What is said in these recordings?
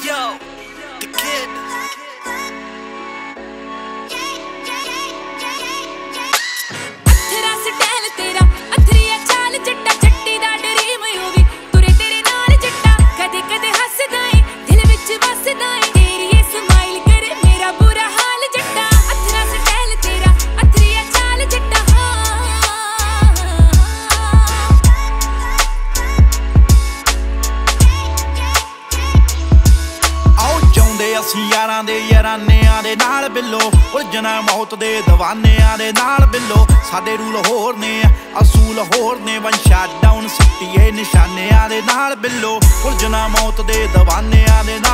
yo, the kid. ਅਸੀਂ ਯਾਰਾਂ ਦੇ ਯਾਰਾਨਿਆਂ ਦੇ ਨਾਲ ਬਿੱਲੋ, ਉਲਝਣਾ ਮੌਤ ਦੇ دیਵਾਨਿਆਂ ਦੇ ਨਾਲ ਬਿੱਲੋ। ਸਾਡੇ ਰੂਲ ਹੋਰ ਨੇ, ਅਸੂਲ ਹੋਰ ਨੇ ਵੰਸ਼ਾ ਡਾਊਨ ਸਿੱਟੀਏ ਨਿਸ਼ਾਨਿਆਂ ਦੇ ਨਾਲ ਬਿੱਲੋ। ਉਲਝਣਾ ਮੌਤ ਦੇ دیਵਾਨਿਆਂ ਦੇ ਨਾਲ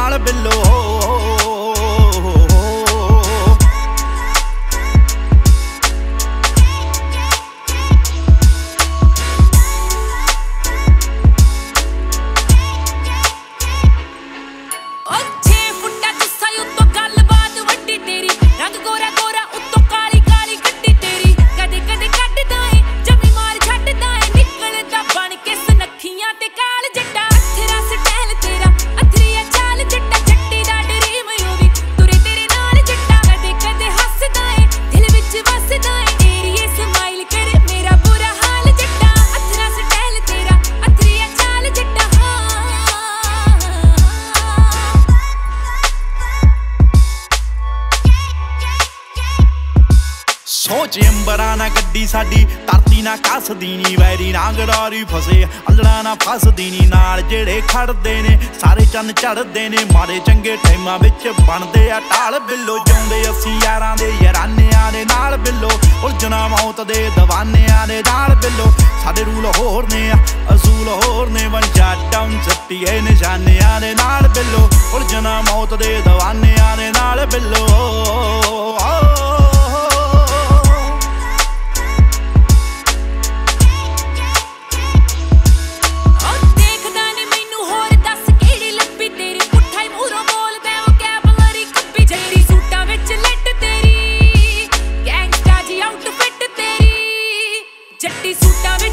ਚੈਂਬਰਾਂ ਨਾ ਗੱਡੀ ਸਾਡੀ, ਧਰਤੀ ਨਾ ਕੱਸਦੀ ਨੀ, ਵੈਰੀ ਨਾ ਗੜਾਰੀ ਫਸੇ ਅੱਲੜਾ ਨਾ ਫਸਦੀ ਨੀ, ਨਾਲ ਜਿਹੜੇ ਖੜਦੇ ਨੇ, ਸਾਰੇ ਚੰਨ ਚੜਦੇ ਨੇ ਮਾਰੇ ਚੰਗੇ ਟਾਈਮਾਂ ਵਿੱਚ ਬਣਦੇ ਆ ਟਾਲ ਬਿੱਲੋ ਜਾਂਦੇ ਅਸੀਂ ਯਾਰਾਂ ਦੇ, ਯਾਰਾਨਿਆਂ ਦੇ ਨਾਲ ਬਿੱਲੋ, ਉਲਝਣਾ ਮੌਤ ਦੇ ਦਵਾਨਿਆਂ ਦੇ ਨਾਲ ਬਿੱਲੋ, ਸਾਡੇ ਰੂਲ ਹੋਰ ਨੇ, ਅਸੂਲ ਹੋਰ ਨੇ ਵੰਜਾ ਡਾਊਨ ਸੱਟੀਏ ਨਿਸ਼ਾਨਿਆਂ ਦੇ ਨਾਲ ਬਿੱਲੋ, ਉਲਝਣਾ ਮੌਤ ਦੇ ਦਵਾਨਿਆਂ ਦੇ ਨਾਲ ਬਿੱਲੋ கட்டி சுட்டாவே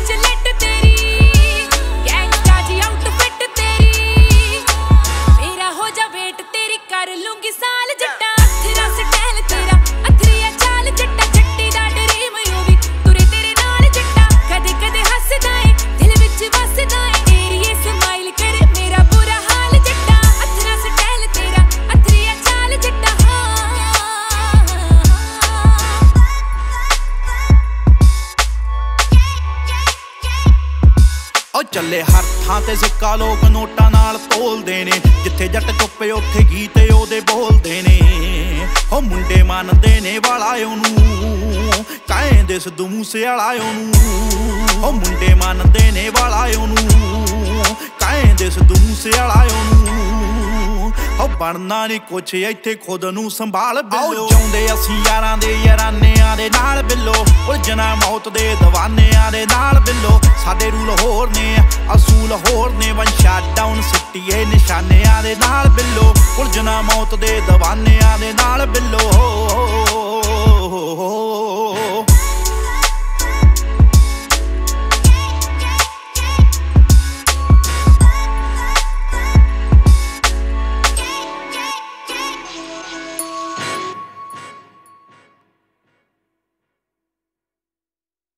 ਉਹ ਚੱਲੇ ਹਰ ਥਾਂ ਤੇ ਸਿੱਕਾ ਲੋਕ ਨੋਟਾਂ ਨਾਲ ਤੋਲਦੇ ਨੇ। ਜਿੱਥੇ ਜੱਟ ਚੁੱਪੇ ਉੱਥੇ ਗੀਤ ਉਹਦੇ ਬੋਲਦੇ ਨੇ। ਉਹ ਮੁੰਡੇ ਮੰਨਦੇ ਨੇ ਵਾਲਾ ਉਹਨੂੰ, ਕਹਿੰਦੇ ਸਿੱਧੂ ਮੂਸੇ ਵਾਲਾ ਉਹਨੂੰ। ਉਹ ਮੁੰਡੇ ਮੰਨਦੇ ਨੇ ਵਾਲਾ ਉਹਨੂੰ, ਕਹਿੰਦੇ ਸਿੱਧੂ ਮੂਸੇ ਵਾਲਾ ਉਹਨੂੰ। ਹੋ ਬਣਨਾ ਨਹੀਂ ਕੁਛ, ਇੱਥੇ ਖੁਦ ਨੂੰ ਸੰਭਾਲ ਬਿੱਲੋ। ਚਾਹੁੰਦੇ ਅਸੀਂ ਯਾਰਾਂ ਦੇ ਯਾਰਾਨਿਆਂ ਦੇ ਨਾਲ ਬਿੱਲੋ। ਉਲਝਣਾ ਮੌਤ ਦੇ ਦਵਾਨਿਆਂ ਦੇ ਨਾਲ ਬਿੱਲੋ। ਸਾਡੇ ਰੂਲ ਹੋਰ ਨੇ, ਅਸੂਲ ਹੋਰ ਨੇ। ਵਨ ਸ਼ਾਟ ਡਾਊਨ ਸਿੱਟੀਏ ਨਿਸ਼ਾਨਿਆਂ ਦੇ ਨਾਲ ਬਿੱਲੋ। ਉਲਝਣਾ ਮੌਤ ਦੇ ਦਵਾਨਿਆਂ ਦੇ ਨਾਲ ਬਿੱਲੋ।